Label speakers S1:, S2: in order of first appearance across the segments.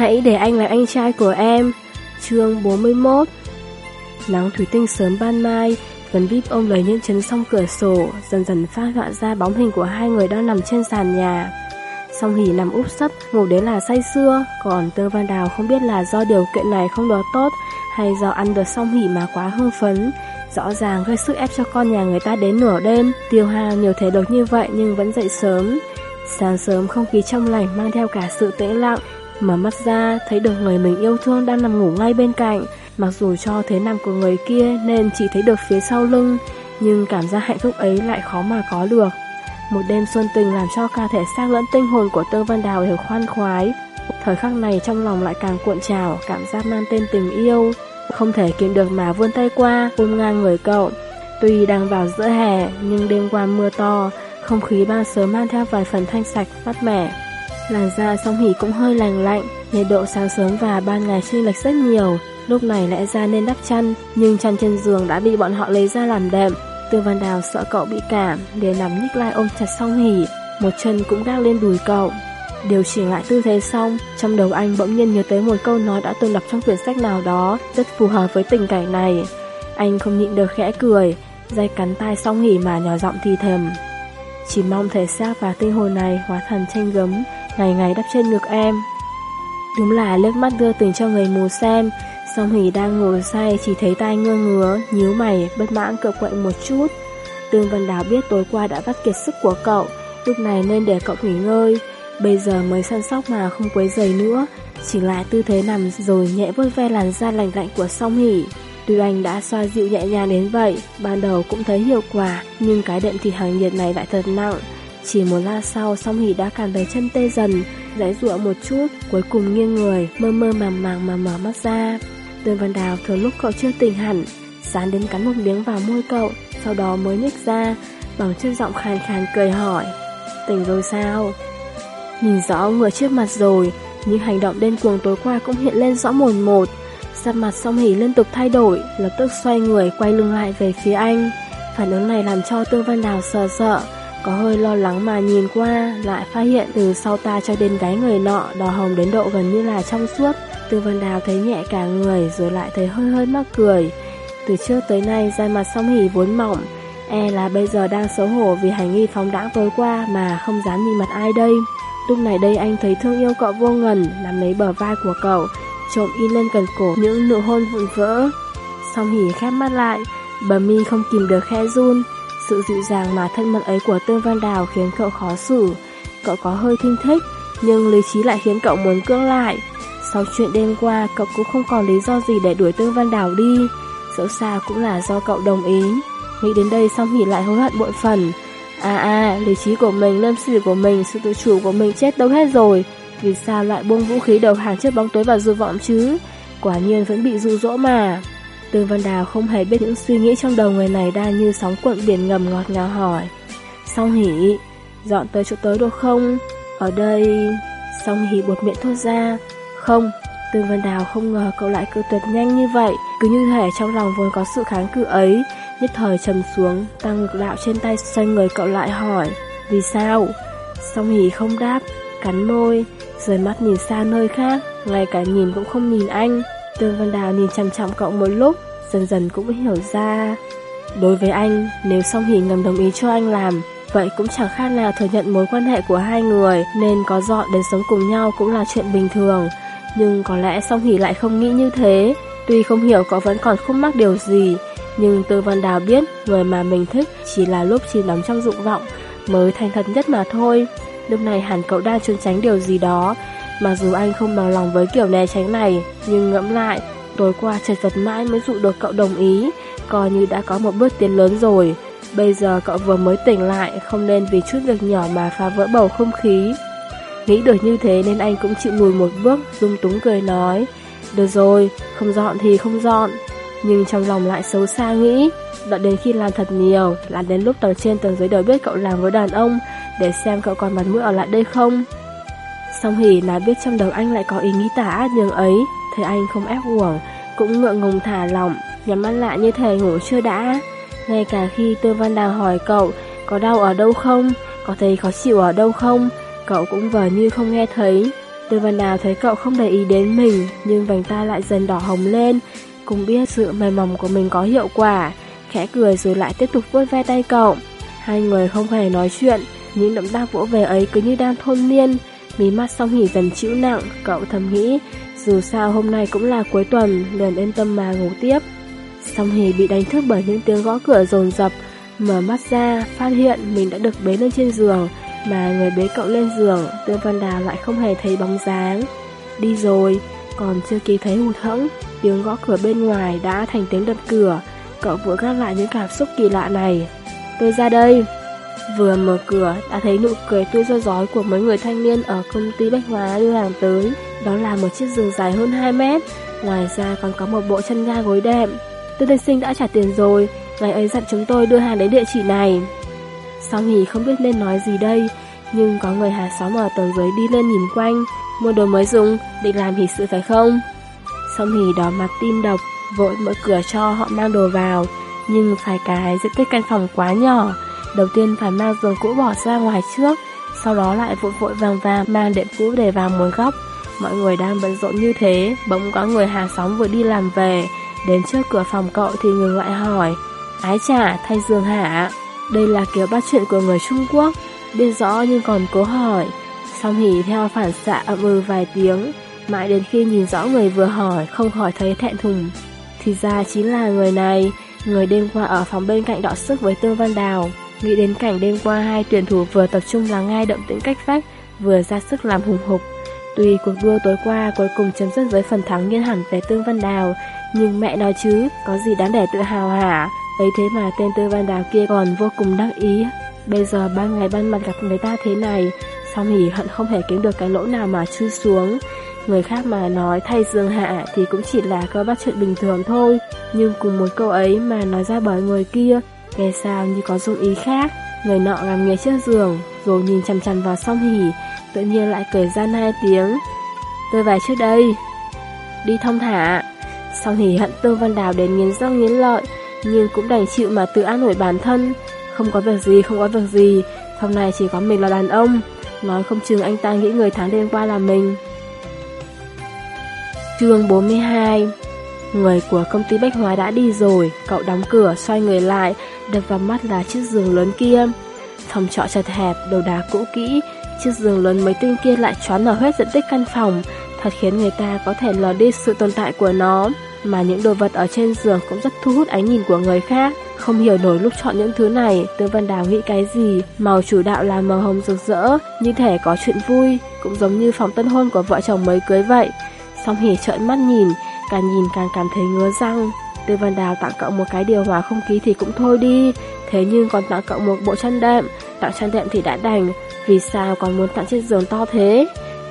S1: Hãy để anh là anh trai của em. Chương 41 Nắng thủy tinh sớm ban mai, Tuấn Vip ôm lấy những chấn song cửa sổ, dần dần phát họa ra bóng hình của hai người đang nằm trên sàn nhà. Song Hỷ nằm úp sấp, ngủ đến là say xưa, còn Tơ Văn Đào không biết là do điều kiện này không đó tốt hay do ăn được Song Hỷ mà quá hưng phấn. Rõ ràng gây sức ép cho con nhà người ta đến nửa đêm, tiêu hao nhiều thể độc như vậy nhưng vẫn dậy sớm. Sáng sớm không khí trong lành mang theo cả sự tĩnh lặng, mở mắt ra thấy được người mình yêu thương đang nằm ngủ ngay bên cạnh. Mặc dù cho thế nằm của người kia nên chỉ thấy được phía sau lưng, nhưng cảm giác hạnh phúc ấy lại khó mà có được. Một đêm xuân tình làm cho cả thể xác lẫn tinh hồn của Tương Văn Đào đều khoan khoái. Thời khắc này trong lòng lại càng cuộn trào, cảm giác mang tên tình yêu. Không thể kiềm được mà vươn tay qua, ôm ngang người cậu. Tuy đang vào giữa hè, nhưng đêm qua mưa to, không khí ban sớm mang theo vài phần thanh sạch, mát mẻ. Làn da song hỉ cũng hơi lành lạnh, nhiệt độ sáng sớm và ban ngày chênh lệch rất nhiều. Lúc này lẽ ra nên đắp chăn, nhưng chăn trên giường đã bị bọn họ lấy ra làm đệm. Tư Văn Đào sợ cậu bị cảm, để nằm nhích lại ôm chặt song hỉ, một chân cũng đang lên đùi cậu. Điều chỉnh lại tư thế xong, trong đầu anh bỗng nhiên nhớ tới một câu nói đã từng đọc trong quyển sách nào đó, rất phù hợp với tình cảnh này. Anh không nhịn được khẽ cười, dây cắn tay song hỉ mà nhỏ giọng thì thầm. Chỉ mong thể xác và tinh hồn này hóa thành tranh gấm, ngày ngày đắp trên ngực em. Đúng là lớp mắt đưa tình cho người mù xem, Song hỉ đang ngồi say chỉ thấy tai ngơ ngứa, nhíu mày, bất mãn cậu quậy một chút. Tương Văn Đào biết tối qua đã vắt kiệt sức của cậu, lúc này nên để cậu nghỉ ngơi. Bây giờ mới săn sóc mà không quấy giày nữa, chỉ lại tư thế nằm rồi nhẹ vuốt ve làn da lành lạnh của Song hỉ Tuy anh đã xoa dịu nhẹ nhàng đến vậy, ban đầu cũng thấy hiệu quả, nhưng cái đệm thịt hàng nhiệt này lại thật nặng. Chỉ một lát sau, Song Hỷ đã cảm thấy chân tê dần, giãy giụa một chút, cuối cùng nghiêng người, mơ mơ màng màng mà mở mắt ra. Tương Văn Đào thường lúc cậu chưa tỉnh hẳn, dán đến cắn một miếng vào môi cậu, sau đó mới nhích ra, bằng chất giọng khàn khàn cười hỏi, tỉnh rồi sao? Nhìn rõ người trước mặt rồi, nhưng hành động đen cuồng tối qua cũng hiện lên rõ mồn một. Sắc mặt song hỉ liên tục thay đổi, lập tức xoay người quay lưng lại về phía anh. Phản ứng này làm cho Tương Văn Đào sợ sợ, có hơi lo lắng mà nhìn qua, lại phát hiện từ sau ta cho đến gáy người nọ đỏ hồng đến độ gần như là trong suốt. từ Vân Đào thấy nhẹ cả người rồi lại thấy hơi hơi mắc cười. Từ trước tới nay da mặt song hỉ vốn mỏng, e là bây giờ đang xấu hổ vì hành nghi phóng đãng tối qua mà không dám nhìn mặt ai đây. Lúc này đây anh thấy thương yêu cậu vô ngần, nắm lấy bờ vai của cậu, trộm in lên cần cổ những nụ hôn vụn vỡ. Song hỉ khép mắt lại, bờ mi không kìm được khe run. Sự dịu dàng mà thân mật ấy của Tương Văn Đào khiến cậu khó xử. Cậu có hơi thinh thích, nhưng lý trí lại khiến cậu muốn cưỡng lại. Sau chuyện đêm qua, cậu cũng không còn lý do gì để đuổi Tương Văn Đào đi. Dẫu sao cũng là do cậu đồng ý. Nghĩ đến đây xong thì lại hối hận bội phần. À à, lý trí của mình, lâm sự của mình, sự tự chủ của mình chết đâu hết rồi. Vì sao lại buông vũ khí đầu hàng trước bóng tối và dụ vọng chứ? Quả nhiên vẫn bị dụ dỗ mà. Tương Văn Đào không hề biết những suy nghĩ trong đầu người này đang như sóng cuộn biển ngầm ngọt ngào hỏi. Song Hỷ dọn tới chỗ tới được không? Ở đây... Song Hỷ buột miệng thốt ra. Không, Tương Văn Đào không ngờ cậu lại cự tuyệt nhanh như vậy, cứ như thể trong lòng vốn có sự kháng cự ấy, nhất thời trầm xuống, tăng ngực đạo trên tay xoay người cậu lại hỏi, vì sao? Song Hỷ không đáp, cắn môi, rời mắt nhìn sang nơi khác, ngay cả nhìn cũng không nhìn anh. Tương Văn Đào nhìn chăm chăm cậu một lúc, dần dần cũng hiểu ra. Đối với anh, nếu Song Hỷ ngầm đồng ý cho anh làm, vậy cũng chẳng khác nào thừa nhận mối quan hệ của hai người, nên có dọn đến sống cùng nhau cũng là chuyện bình thường. Nhưng có lẽ Song Hỷ lại không nghĩ như thế Tuy không hiểu có vẫn còn khúc mắc điều gì Nhưng Tư Văn Đào biết Người mà mình thích chỉ là lúc chỉ đóng trong dụng vọng Mới thành thật nhất mà thôi Lúc này hẳn cậu đang trốn tránh điều gì đó Mặc dù anh không bằng lòng với kiểu né tránh này Nhưng ngẫm lại Tối qua chật vật mãi mới dụ được cậu đồng ý Coi như đã có một bước tiến lớn rồi Bây giờ cậu vừa mới tỉnh lại Không nên vì chút việc nhỏ mà phá vỡ bầu không khí Nghĩ được như thế nên anh cũng chịu lùi một bước, dung túng cười nói. Được rồi, không dọn thì không dọn. Nhưng trong lòng lại xấu xa nghĩ, đợi đến khi làm thật nhiều, là đến lúc tầng trên tầng dưới đều biết cậu làm với đàn ông, để xem cậu còn mặt mũi ở lại đây không. Song Hỷ là biết trong đầu anh lại có ý nghĩ tả ác nhường ấy, thấy anh không ép uổng, cũng ngượng ngùng thả lỏng, nhắm mắt lại như thể ngủ chưa đã. Ngay cả khi Tư Văn Đào hỏi cậu có đau ở đâu không, có thấy khó chịu ở đâu không, cậu cũng vờ như không nghe thấy. Tư Văn Đào thấy cậu không để ý đến mình, nhưng vành ta lại dần đỏ hồng lên, cũng biết sự mềm mỏng của mình có hiệu quả, khẽ cười rồi lại tiếp tục vuốt ve tay cậu. Hai người không hề nói chuyện, những động tác vỗ về ấy cứ như đang thôn niên, mí mắt song hỉ dần chịu nặng, cậu thầm nghĩ, dù sao hôm nay cũng là cuối tuần, liền yên tâm mà ngủ tiếp. Song hỉ bị đánh thức bởi những tiếng gõ cửa rồn rập, mở mắt ra, phát hiện mình đã được bế lên trên giường, mà người bế cậu lên giường, Tương Văn Đào lại không hề thấy bóng dáng. Đi rồi, còn chưa kịp thấy hụt hẫng, tiếng gõ cửa bên ngoài đã thành tiếng đập cửa, cậu vội gác lại những cảm xúc kỳ lạ này. Tôi ra đây. Vừa mở cửa, đã thấy nụ cười tươi do giói của mấy người thanh niên ở công ty Bách Hóa đưa hàng tới. Đó là một chiếc giường dài hơn 2 mét, ngoài ra còn có một bộ chân ga gối đệm. Tư tiên sinh đã trả tiền rồi, ngày ấy dặn chúng tôi đưa hàng đến địa chỉ này. Song Hỷ không biết nên nói gì đây, nhưng có người hàng xóm ở tầng dưới đi lên nhìn quanh, mua đồ mới dùng, định làm hỷ sự phải không? Song hỉ đỏ mặt tim độc, vội mở cửa cho họ mang đồ vào, nhưng phải cái diện tích căn phòng quá nhỏ, đầu tiên phải mang giường cũ bỏ ra ngoài trước, sau đó lại vội vội vàng vàng mang đệm cũ để vào một góc. Mọi người đang bận rộn như thế, bỗng có người hàng xóm vừa đi làm về, đến trước cửa phòng cậu thì ngừng lại hỏi, ái chả thay giường hả? Đây là kiểu bắt chuyện của người Trung Quốc, biết rõ nhưng còn cố hỏi. Xong hỉ theo phản xạ ậm ừ vài tiếng, mãi đến khi nhìn rõ người vừa hỏi không khỏi thấy thẹn thùng. Thì ra chính là người này, người đêm qua ở phòng bên cạnh đọ sức với Tương Văn Đào. Nghĩ đến cảnh đêm qua hai tuyển thủ vừa tập trung lắng nghe động tĩnh cách vách, vừa ra sức làm hùng hục. Tuy cuộc đua tối qua cuối cùng chấm dứt với phần thắng nghiêng hẳn về Tương Văn Đào, nhưng mẹ nói chứ, có gì đáng để tự hào hả? Ấy thế mà tên Tương Văn Đào kia còn vô cùng đắc ý. Bây giờ ban ngày ban mặt gặp người ta thế này, xong hỉ hận không thể kiếm được cái lỗ nào mà chui xuống. Người khác mà nói thay dương hạ thì cũng chỉ là cơ bắt chuyện bình thường thôi, nhưng cùng một câu ấy mà nói ra bởi người kia, nghe sao như có dụng ý khác. Người nọ nằm nghe trước giường, rồi nhìn chằm chằm vào song hỉ, tự nhiên lại cười gian hai tiếng. Tôi về trước đây. Đi thông thả. Song hỉ hận Tương Văn Đào đến nghiến răng nghiến lợi, nhưng cũng đành chịu mà tự an ủi bản thân. Không có việc gì, không có việc gì, hôm nay chỉ có mình là đàn ông. Nói không chừng anh ta nghĩ người tháng đêm qua là mình. Chương 42 Người của công ty Bách Hóa đã đi rồi, cậu đóng cửa, xoay người lại, đập vào mắt là chiếc giường lớn kia. Phòng trọ chật hẹp, đồ đá cũ kỹ, chiếc giường lớn mấy tinh kia lại choán ở hết diện tích căn phòng, thật khiến người ta có thể lờ đi sự tồn tại của nó. Mà những đồ vật ở trên giường cũng rất thu hút ánh nhìn của người khác. Không hiểu nổi lúc chọn những thứ này, Tư Văn Đào nghĩ cái gì, màu chủ đạo là màu hồng rực rỡ, như thể có chuyện vui, cũng giống như phòng tân hôn của vợ chồng mới cưới vậy. Song Hỉ trợn mắt nhìn, càng nhìn càng cảm thấy ngứa răng. Tư Văn Đào tặng cậu một cái điều hòa không khí thì cũng thôi đi, thế nhưng còn tặng cậu một bộ chăn đệm, tặng chăn đệm thì đã đành, vì sao còn muốn tặng chiếc giường to thế?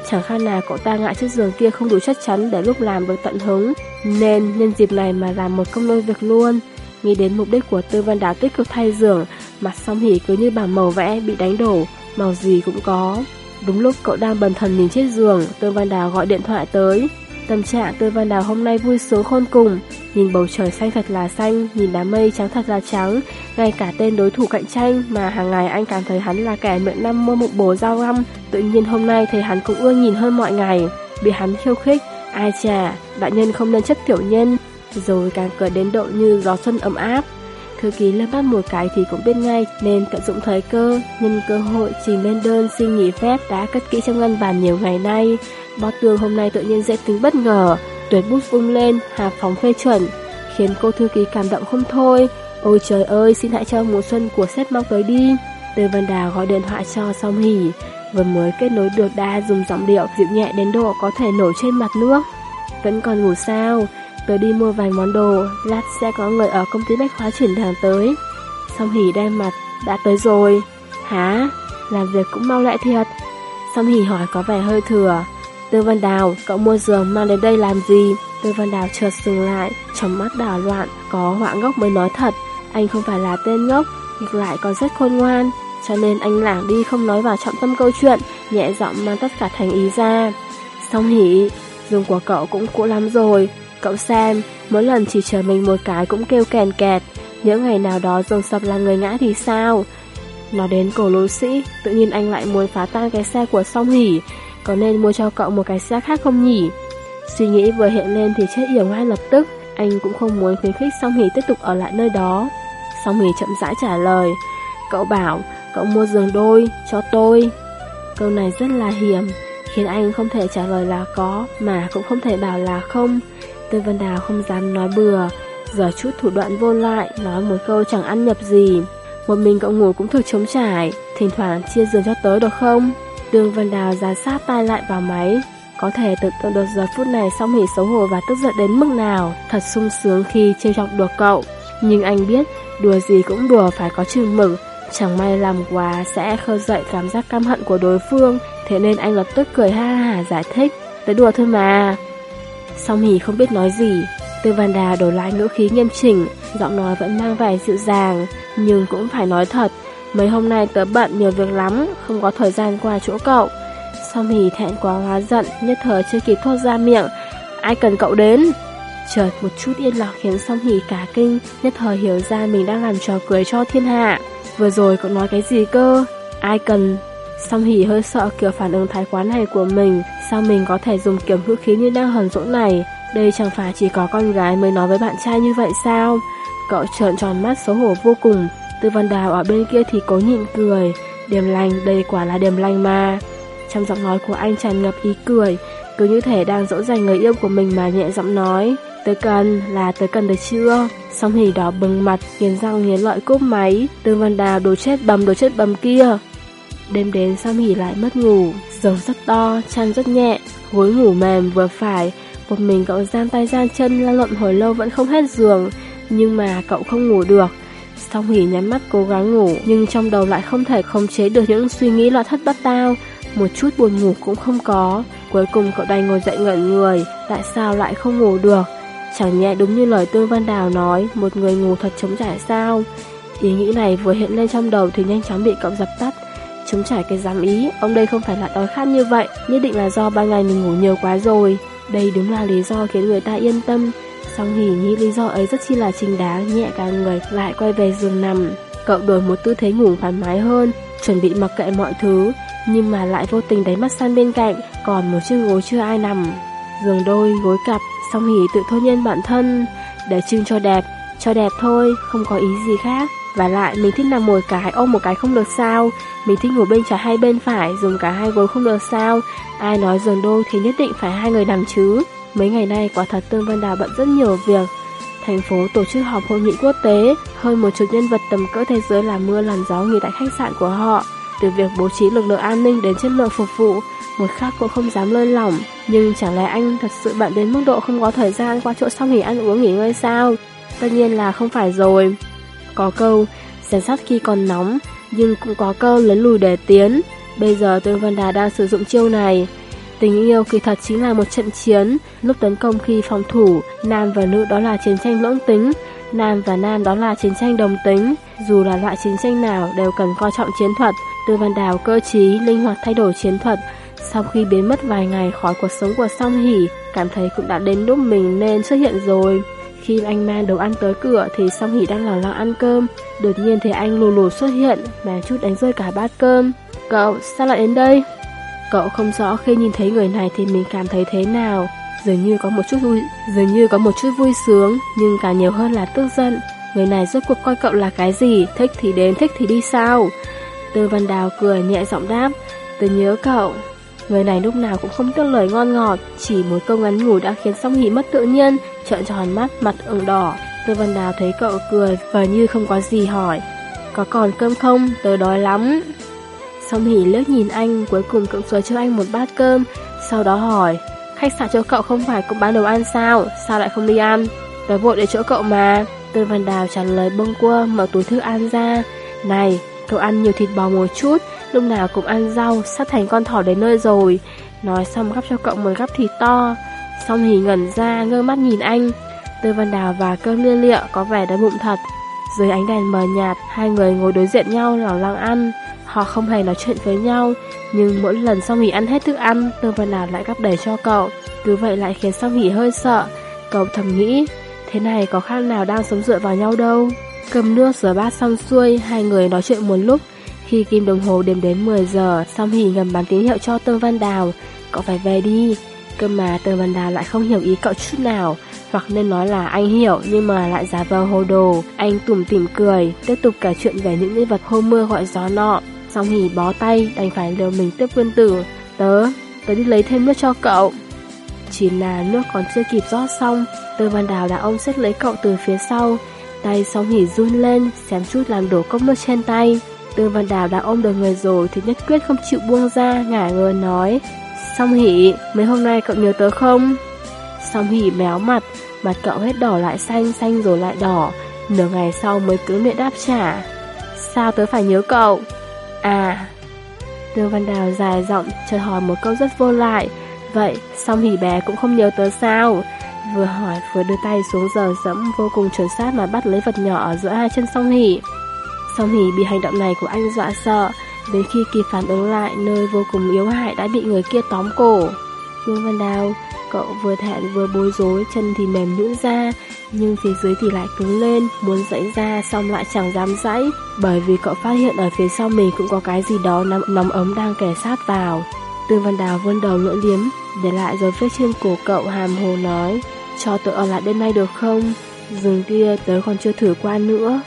S1: Chẳng khác nào cậu ta ngại chiếc giường kia không đủ chắc chắn để lúc làm được tận hứng, nên nhân dịp này mà làm một công đôi việc luôn. Nghĩ đến mục đích của Tư Văn Đào tích cực thay giường, mặt song hỉ cứ như bảng màu vẽ bị đánh đổ, màu gì cũng có. Đúng lúc cậu đang bần thần nhìn chiếc giường, Tư Văn Đào gọi điện thoại tới. Tâm trạng tôi Văn Đào hôm nay vui sướng khôn cùng, nhìn bầu trời xanh thật là xanh, nhìn đám mây trắng thật là trắng, ngay cả tên đối thủ cạnh tranh mà hàng ngày anh cảm thấy hắn là kẻ miệng năm mua một bồ dao găm, tự nhiên hôm nay thấy hắn cũng ưa nhìn hơn mọi ngày, bị hắn khiêu khích, ai chà, đại nhân không nên chất tiểu nhân, rồi càng cười đến độ như gió xuân ấm áp. Thư ký lên bắt một cái thì cũng biết ngay nên tận dụng thời cơ, nhân cơ hội trình lên đơn xin nghỉ phép đã cất kỹ trong ngân bàn nhiều ngày nay. Bó tường hôm nay tự nhiên dễ tính bất ngờ, tuyệt bút vung lên, hà phóng phê chuẩn, khiến cô thư ký cảm động không thôi. Ôi trời ơi, xin hãy cho mùa xuân của sếp mau tới đi. Từ Văn Đào gọi điện thoại cho song hỉ, vừa mới kết nối được đa dùng giọng điệu dịu nhẹ đến độ có thể nổi trên mặt nước. Vẫn còn ngủ sao? Tớ đi mua vài món đồ, lát sẽ có người ở công ty bách hóa chuyển hàng tới. Song hỉ đen mặt, đã tới rồi. Hả? Làm việc cũng mau lại thiệt. Song hỉ hỏi có vẻ hơi thừa. Tư Văn Đào, cậu mua giường mang đến đây làm gì? Tư Văn Đào chợt dừng lại, trong mắt đảo loạn, có họa ngốc mới nói thật. Anh không phải là tên ngốc, ngược lại còn rất khôn ngoan. Cho nên anh lảng đi không nói vào trọng tâm câu chuyện, nhẹ giọng mang tất cả thành ý ra. Song hỉ, giường của cậu cũng cũ lắm rồi. Cậu xem, mỗi lần chỉ chờ mình một cái cũng kêu kèn kẹt. Những ngày nào đó giường sập là người ngã thì sao? Nó đến cổ lối sĩ, tự nhiên anh lại muốn phá tan cái xe của song hỉ, có nên mua cho cậu một cái xe khác không nhỉ? Suy nghĩ vừa hiện lên thì chết yểu ngay lập tức, anh cũng không muốn khuyến khích Song Hỷ tiếp tục ở lại nơi đó. Song Hỷ chậm rãi trả lời, cậu bảo cậu mua giường đôi cho tôi. Câu này rất là hiểm, khiến anh không thể trả lời là có, mà cũng không thể bảo là không. Tư Vân Đào không dám nói bừa, giờ chút thủ đoạn vô lại, nói một câu chẳng ăn nhập gì. Một mình cậu ngủ cũng thực chống trải, thỉnh thoảng chia giường cho tớ được không? Đường Văn Đào ra sát tay lại vào máy, có thể tưởng tượng được giờ phút này song hỉ xấu hổ và tức giận đến mức nào, thật sung sướng khi trêu chọc đùa cậu. Nhưng anh biết, đùa gì cũng đùa phải có chừng mực, chẳng may làm quá sẽ khơi dậy cảm giác căm hận của đối phương, thế nên anh lập tức cười ha hả giải thích, tới đùa thôi mà. Song hỉ không biết nói gì, Tư Văn Đà đổi lại ngữ khí nghiêm chỉnh, giọng nói vẫn mang vẻ dịu dàng, nhưng cũng phải nói thật, mấy hôm nay tớ bận nhiều việc lắm, không có thời gian qua chỗ cậu. Song hỉ thẹn quá hóa giận, nhất thời chưa kịp thốt ra miệng, ai cần cậu đến? Chợt một chút yên lặng khiến song hỉ cả kinh, nhất thời hiểu ra mình đang làm trò cười cho thiên hạ. Vừa rồi cậu nói cái gì cơ? Ai cần? Song hỉ hơi sợ kiểu phản ứng thái quá này của mình, sao mình có thể dùng kiểu hữu khí như đang hờn dỗi này? Đây chẳng phải chỉ có con gái mới nói với bạn trai như vậy sao? Cậu trợn tròn mắt xấu hổ vô cùng, Tư Văn Đào ở bên kia thì cố nhịn cười, điềm lành, đây quả là điềm lành mà. Trong giọng nói của anh tràn ngập ý cười, cứ như thể đang dỗ dành người yêu của mình mà nhẹ giọng nói. Tới cần là tới cần được chưa? Song hỉ đỏ bừng mặt, nghiến răng nghiến lợi cúp máy. Tư Văn Đào đồ chết bầm đồ chết bầm kia. Đêm đến Song hỉ lại mất ngủ, giường rất to, chăn rất nhẹ, gối ngủ mềm vừa phải. Một mình cậu gian tay gian chân la lộn hồi lâu vẫn không hết giường, nhưng mà cậu không ngủ được. Song hỉ nhắm mắt cố gắng ngủ, nhưng trong đầu lại không thể khống chế được những suy nghĩ loạn thất bắt tao. Một chút buồn ngủ cũng không có. Cuối cùng cậu đành ngồi dậy ngẩn người, tại sao lại không ngủ được? Chẳng nhẹ đúng như lời Tương Văn Đào nói, một người ngủ thật chống trải sao? Ý nghĩ này vừa hiện lên trong đầu thì nhanh chóng bị cậu dập tắt. Chống trải cái dám ý, ông đây không phải là đói khát như vậy, nhất định là do ban ngày mình ngủ nhiều quá rồi. Đây đúng là lý do khiến người ta yên tâm. Song hỉ nghĩ lý do ấy rất chi là trình đáng, nhẹ cả người lại quay về giường nằm. Cậu đổi một tư thế ngủ thoải mái hơn, chuẩn bị mặc kệ mọi thứ, nhưng mà lại vô tình đánh mắt sang bên cạnh, còn một chiếc gối chưa ai nằm. Giường đôi, gối cặp, song hỉ tự thôi nhân bản thân, để trưng cho đẹp, cho đẹp thôi, không có ý gì khác. Và lại mình thích nằm một cái ôm một cái không được sao Mình thích ngủ bên trái hay bên phải Dùng cả hai gối không được sao Ai nói giường đôi thì nhất định phải hai người nằm chứ Mấy ngày nay quả thật Tương Văn Đào bận rất nhiều việc. Thành phố tổ chức họp hội nghị quốc tế Hơn một chục nhân vật tầm cỡ thế giới làm mưa làm gió nghỉ tại khách sạn của họ. Từ việc bố trí lực lượng an ninh đến chất lượng phục vụ Một khắc cũng không dám lơi lỏng. Nhưng chẳng lẽ anh thật sự bận đến mức độ không có thời gian qua chỗ xong nghỉ ăn uống nghỉ ngơi sao? Tất nhiên là không phải rồi. Có câu, rèn sắt khi còn nóng, nhưng cũng có câu lấn lùi để tiến. Bây giờ Tương Vân Đà đang sử dụng chiêu này. Tình yêu kỳ thật chính là một trận chiến, lúc tấn công khi phòng thủ, nam và nữ đó là chiến tranh lưỡng tính, nam và nam đó là chiến tranh đồng tính. Dù là loại chiến tranh nào đều cần coi trọng chiến thuật, tư Văn Đào cơ trí, linh hoạt thay đổi chiến thuật. Sau khi biến mất vài ngày khỏi cuộc sống của Song Hỷ, cảm thấy cũng đã đến lúc mình nên xuất hiện rồi. Khi anh mang đồ ăn tới cửa thì Song Hỷ đang lò lò ăn cơm. Đột nhiên thấy anh lù lù xuất hiện mà chút đánh rơi cả bát cơm. Cậu, sao lại đến đây? Cậu không rõ khi nhìn thấy người này thì mình cảm thấy thế nào. Dường như có một chút vui, dường như có một chút vui sướng, nhưng càng nhiều hơn là tức giận. Người này rốt cuộc coi cậu là cái gì, thích thì đến, thích thì đi sao? Tư Văn Đào cười nhẹ giọng đáp, tôi nhớ cậu. Người này lúc nào cũng không tiếc lời ngon ngọt, chỉ một câu ngắn ngủ đã khiến Song Hỷ mất tự nhiên, trợn tròn mắt, mặt ửng đỏ. Tư Văn Đào thấy cậu cười và như không có gì hỏi. Có còn cơm không? Tớ đói lắm. Song Hỷ lướt nhìn anh, cuối cùng cũng xóa cho anh một bát cơm, sau đó hỏi. Khách sạn chỗ cậu không phải cũng bán đồ ăn sao? Sao lại không đi ăn? Tớ vội để chỗ cậu mà. Tư Văn Đào trả lời bông quơ, mở túi thức ăn ra. Này, cậu ăn nhiều thịt bò một chút, lúc nào cũng ăn rau, sắp thành con thỏ đến nơi rồi. Nói xong gắp cho cậu một gắp thịt to. Song hỉ ngẩn ra, ngơ mắt nhìn anh. Tư Văn Đào và cơm liên liệu có vẻ đã bụng thật. Dưới ánh đèn mờ nhạt, hai người ngồi đối diện nhau lẳng lặng ăn. Họ không hề nói chuyện với nhau, nhưng mỗi lần sau Hỷ ăn hết thức ăn, Tương Văn Đào lại gắp đầy cho cậu. Cứ vậy lại khiến sau Hỷ hơi sợ. Cậu thầm nghĩ, thế này có khác nào đang sống dựa vào nhau đâu. Cầm nước rửa bát xong xuôi, hai người nói chuyện một lúc. Khi kim đồng hồ đếm đến 10 giờ, Song Hỷ ngầm bán tín hiệu cho Tương Văn Đào. cậu phải về đi. Cơ mà Tương Văn Đào lại không hiểu ý cậu chút nào, hoặc nên nói là anh hiểu nhưng mà lại giả vờ hồ đồ. Anh tủm tỉm cười, tiếp tục kể chuyện về những nhân vật hôm mưa gọi gió nọ. Song hỉ bó tay, đành phải liều mình tiếp vươn tử. Tớ, tớ đi lấy thêm nước cho cậu. Chỉ là nước còn chưa kịp rót xong, Tư Văn Đào đã ôm xét lấy cậu từ phía sau. Tay song hỉ run lên, xém chút làm đổ cốc nước trên tay. Tư Văn Đào đã ôm được người rồi thì nhất quyết không chịu buông ra, ngả ngờ nói. Song hỉ, mấy hôm nay cậu nhớ tớ không? Song hỉ méo mặt, mặt cậu hết đỏ lại xanh, xanh rồi lại đỏ. Nửa ngày sau mới cứ miệng đáp trả. Sao tớ phải nhớ cậu? À... Tư Văn Đào dài giọng chợt hỏi một câu rất vô lại. Vậy, song hỉ bé cũng không nhớ tớ sao? Vừa hỏi vừa đưa tay xuống giờ dẫm vô cùng chuẩn xác mà bắt lấy vật nhỏ ở giữa hai chân song hỉ. Song hỉ bị hành động này của anh dọa sợ, đến khi kịp phản ứng lại nơi vô cùng yếu hại đã bị người kia tóm cổ. Vương Văn Đào, cậu vừa thẹn vừa bối rối, chân thì mềm nhũn ra, nhưng phía dưới thì lại cứng lên, muốn dãy ra xong lại chẳng dám dãy, bởi vì cậu phát hiện ở phía sau mình cũng có cái gì đó nắm, nóng ấm đang kẻ sát vào. Tương Văn Đào vươn đầu lưỡi liếm, để lại dấu vết trên cổ cậu hàm hồ nói, cho tớ ở lại đêm nay được không? Rừng kia tớ còn chưa thử qua nữa.